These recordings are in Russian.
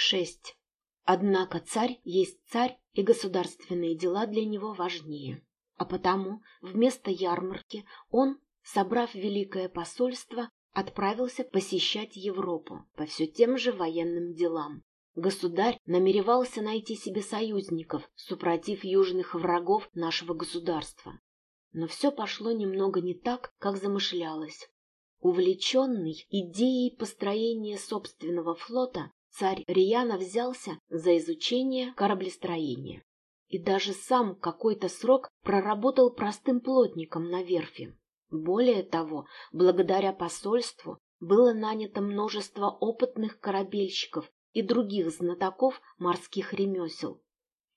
Шесть. Однако царь есть царь, и государственные дела для него важнее. А потому вместо ярмарки он, собрав великое посольство, отправился посещать Европу по все тем же военным делам. Государь намеревался найти себе союзников, супротив южных врагов нашего государства. Но все пошло немного не так, как замышлялось. Увлеченный идеей построения собственного флота, царь Рияна взялся за изучение кораблестроения. И даже сам какой-то срок проработал простым плотником на верфи. Более того, благодаря посольству было нанято множество опытных корабельщиков и других знатоков морских ремесел.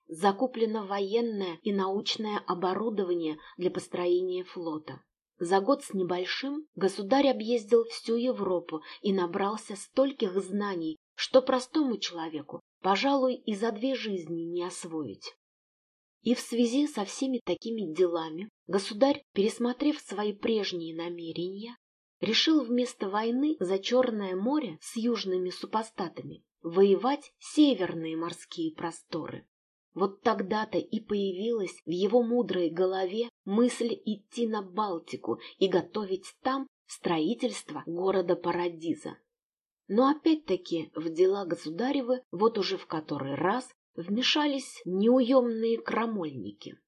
Закуплено военное и научное оборудование для построения флота. За год с небольшим государь объездил всю Европу и набрался стольких знаний, что простому человеку, пожалуй, и за две жизни не освоить. И в связи со всеми такими делами государь, пересмотрев свои прежние намерения, решил вместо войны за Черное море с южными супостатами воевать северные морские просторы. Вот тогда-то и появилась в его мудрой голове мысль идти на Балтику и готовить там строительство города Парадиза. Но опять-таки в дела государевы вот уже в который раз вмешались неуемные крамольники.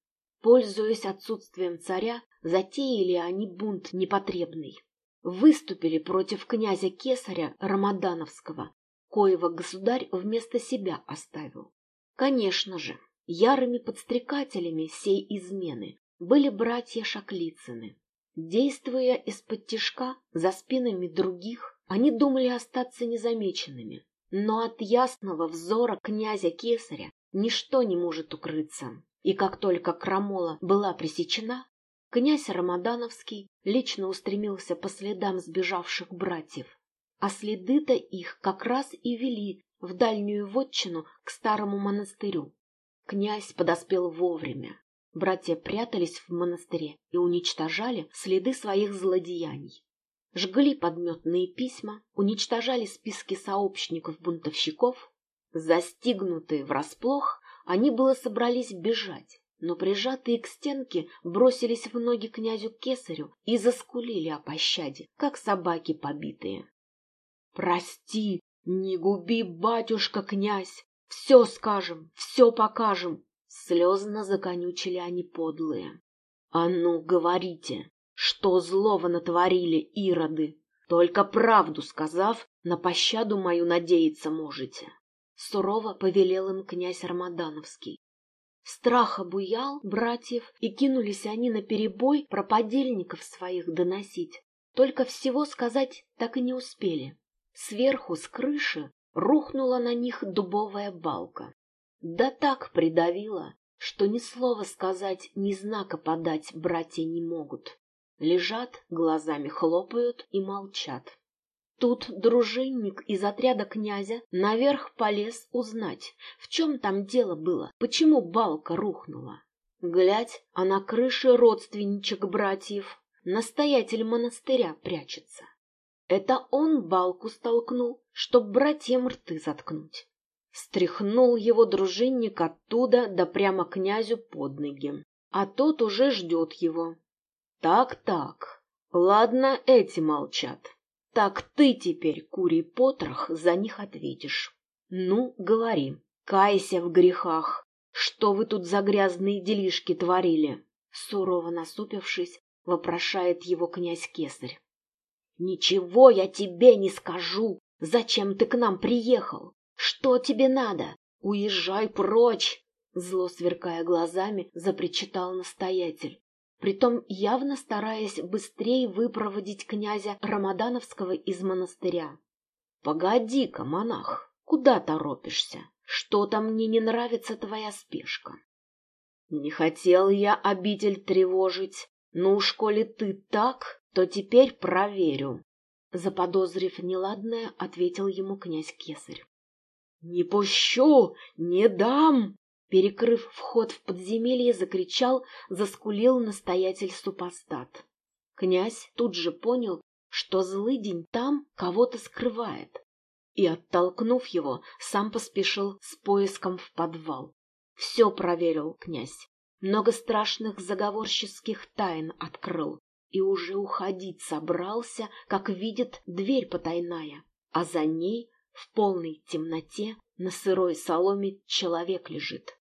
Пользуясь отсутствием царя, затеяли они бунт непотребный. Выступили против князя Кесаря Рамадановского, коего государь вместо себя оставил. Конечно же, ярыми подстрекателями сей измены были братья Шаклицыны. Действуя из-под тишка за спинами других, они думали остаться незамеченными, но от ясного взора князя Кесаря ничто не может укрыться. И как только крамола была пресечена, князь Рамадановский лично устремился по следам сбежавших братьев. А следы-то их как раз и вели в дальнюю вотчину к старому монастырю. Князь подоспел вовремя. Братья прятались в монастыре и уничтожали следы своих злодеяний жгли подметные письма, уничтожали списки сообщников-бунтовщиков. Застигнутые врасплох, они было собрались бежать, но прижатые к стенке бросились в ноги князю Кесарю и заскулили о пощаде, как собаки побитые. «Прости, не губи, батюшка, князь! Все скажем, все покажем!» Слезно законючили они подлые. «А ну, говорите, что злого натворили ироды? Только правду сказав, на пощаду мою надеяться можете. Сурово повелел им князь Армадановский. Страх обуял братьев, и кинулись они на перебой про подельников своих доносить. Только всего сказать так и не успели. Сверху, с крыши, рухнула на них дубовая балка. Да так придавила, что ни слова сказать, ни знака подать братья не могут. Лежат, глазами хлопают и молчат. Тут дружинник из отряда князя наверх полез узнать, в чем там дело было, почему балка рухнула. Глядь, а на крыше родственничек братьев, настоятель монастыря прячется. Это он балку столкнул, чтоб братьям рты заткнуть. Стряхнул его дружинник оттуда да прямо князю под ноги. А тот уже ждет его, так-так, ладно, эти молчат. Так ты теперь, курий потрох, за них ответишь. Ну, говори, кайся в грехах. Что вы тут за грязные делишки творили? Сурово насупившись, вопрошает его князь Кесарь. Ничего я тебе не скажу. Зачем ты к нам приехал? Что тебе надо? Уезжай прочь! Зло сверкая глазами, запричитал настоятель притом явно стараясь быстрее выпроводить князя Рамадановского из монастыря. — Погоди-ка, монах, куда торопишься? Что-то мне не нравится твоя спешка. — Не хотел я обитель тревожить, но уж коли ты так, то теперь проверю. Заподозрив неладное, ответил ему князь Кесарь. — Не пущу, не дам! Перекрыв вход в подземелье, закричал, заскулил настоятель-супостат. Князь тут же понял, что злыдень там кого-то скрывает. и, оттолкнув его, сам поспешил с поиском в подвал. Все проверил князь, много страшных заговорческих тайн открыл, и уже уходить собрался, как видит дверь потайная, а за ней в полной темноте на сырой соломе человек лежит.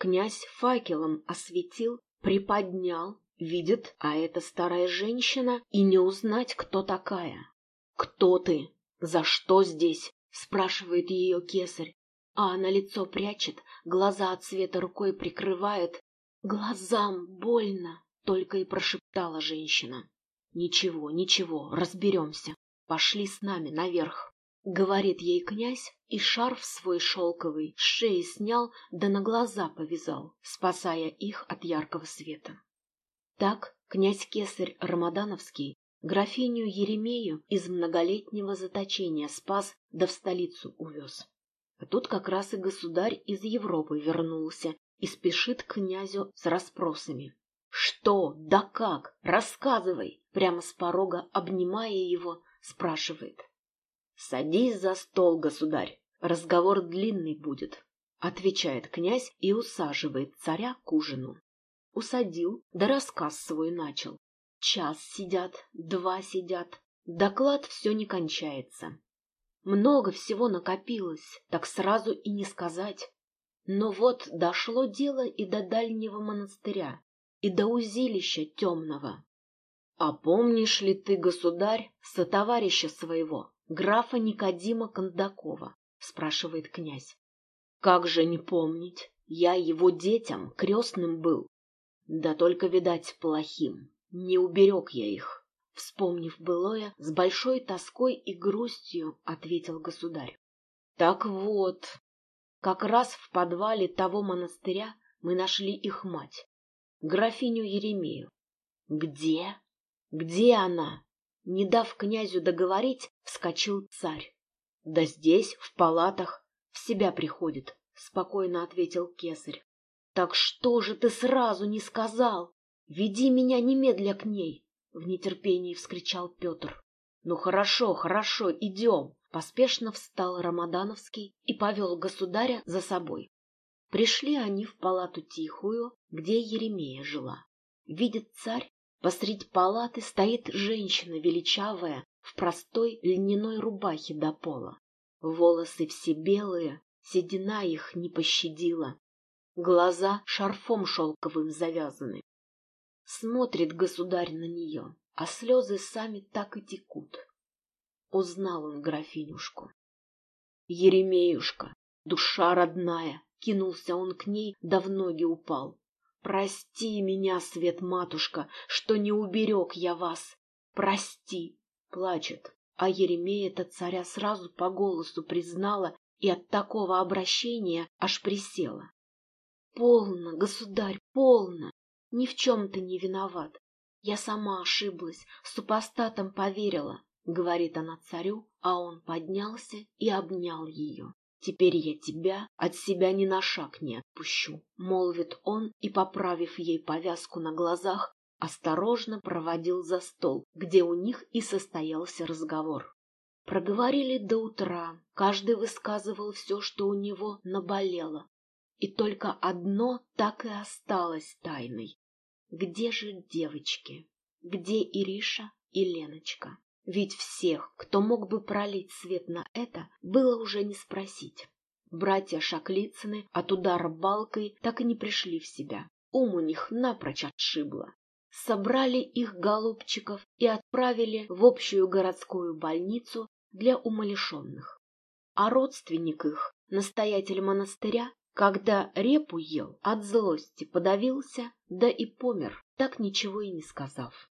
Князь факелом осветил, приподнял, видит, а это старая женщина, и не узнать, кто такая. «Кто ты? За что здесь?» — спрашивает ее кесарь. А она лицо прячет, глаза от света рукой прикрывает. «Глазам больно!» — только и прошептала женщина. «Ничего, ничего, разберемся. Пошли с нами наверх». — говорит ей князь, и шарф свой шелковый с шеи снял, да на глаза повязал, спасая их от яркого света. Так князь Кесарь Рамадановский графиню Еремею из многолетнего заточения спас, да в столицу увез. А тут как раз и государь из Европы вернулся и спешит к князю с расспросами. «Что? Да как? Рассказывай!» Прямо с порога, обнимая его, спрашивает. «Садись за стол, государь, разговор длинный будет», — отвечает князь и усаживает царя к ужину. Усадил, да рассказ свой начал. Час сидят, два сидят, доклад все не кончается. Много всего накопилось, так сразу и не сказать. Но вот дошло дело и до дальнего монастыря, и до узилища темного. А помнишь ли ты, государь, сотоварища своего, графа Никодима Кондакова? — спрашивает князь. — Как же не помнить? Я его детям крестным был. Да только, видать, плохим. Не уберег я их. Вспомнив былое, с большой тоской и грустью ответил государь. Так вот, как раз в подвале того монастыря мы нашли их мать, графиню Еремею. Где? Где она? Не дав князю договорить, вскочил царь. — Да здесь, в палатах, в себя приходит, — спокойно ответил кесарь. — Так что же ты сразу не сказал? Веди меня немедля к ней! — в нетерпении вскричал Петр. — Ну хорошо, хорошо, идем! Поспешно встал Рамадановский и повел государя за собой. Пришли они в палату тихую, где Еремея жила. Видит царь, Посреди палаты стоит женщина величавая в простой льняной рубахе до пола. Волосы все белые, седина их не пощадила. Глаза шарфом шелковым завязаны. Смотрит государь на нее, а слезы сами так и текут. Узнал он графинюшку. Еремеюшка, душа родная, кинулся он к ней, да в ноги упал. Прости меня, свет-матушка, что не уберег я вас. Прости, плачет. А Еремея-то царя сразу по голосу признала и от такого обращения аж присела. Полно, государь, полно. Ни в чем ты не виноват. Я сама ошиблась, супостатом поверила, говорит она царю, а он поднялся и обнял ее. Теперь я тебя от себя ни на шаг не отпущу, — молвит он и, поправив ей повязку на глазах, осторожно проводил за стол, где у них и состоялся разговор. Проговорили до утра, каждый высказывал все, что у него наболело. И только одно так и осталось тайной. Где же девочки? Где Ириша и Леночка? Ведь всех, кто мог бы пролить свет на это, было уже не спросить. Братья Шаклицыны от удара балкой так и не пришли в себя. Ум у них напрочь отшибло. Собрали их голубчиков и отправили в общую городскую больницу для умалишенных. А родственник их, настоятель монастыря, когда репу ел, от злости подавился, да и помер, так ничего и не сказав.